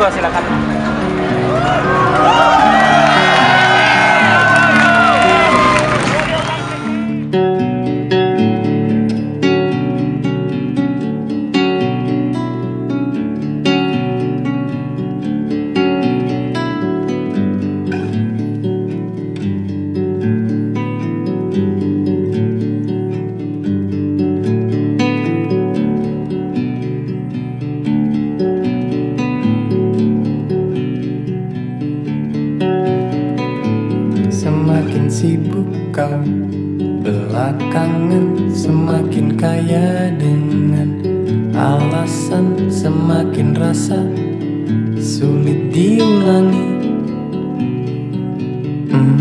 monggo silakan. Semakin sibuk kau Belakangan semakin kaya dengan Alasan semakin rasa Sulit diulangi Hmm.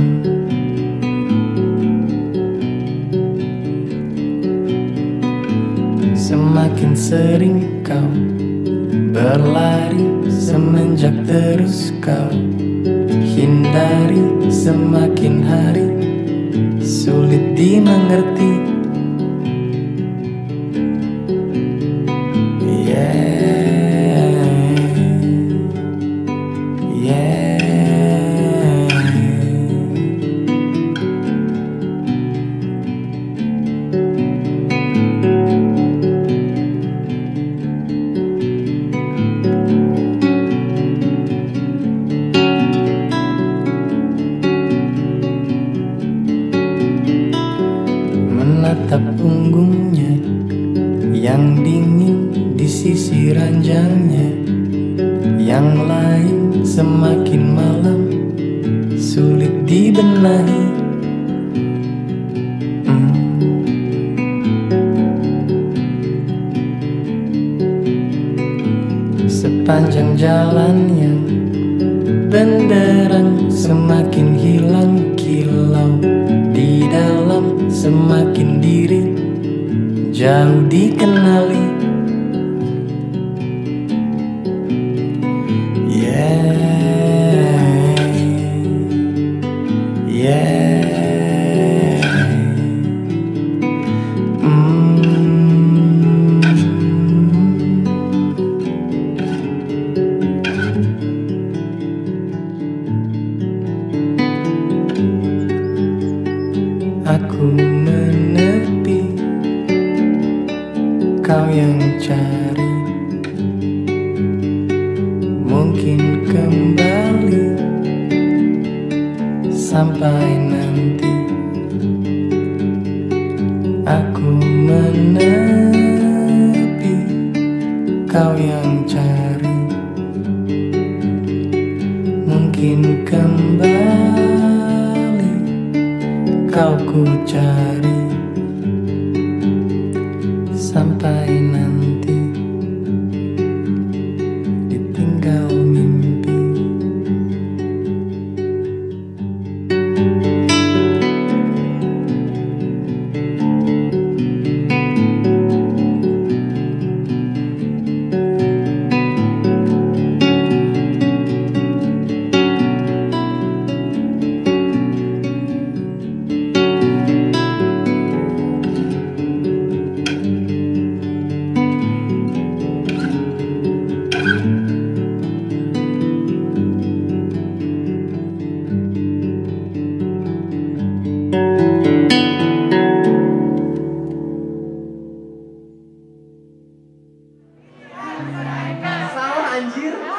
Semakin sering kau berlari Semenjak terus kau hindari semakin hari. Sulit dimengerti menatap punggungnya yang dingin di sisi ranjangnya yang lain semakin malam sulit dibenahi Hmm. sepanjang jalan yang benderang semakin diri jauh dikenali. Yeah. Yeah. Mm. Aku Kau yang cari. Mungkin kembali Sampai nanti. Aku menepi Kau yang cari. Mungkin kembali kau ku cari sampai nanti ayer.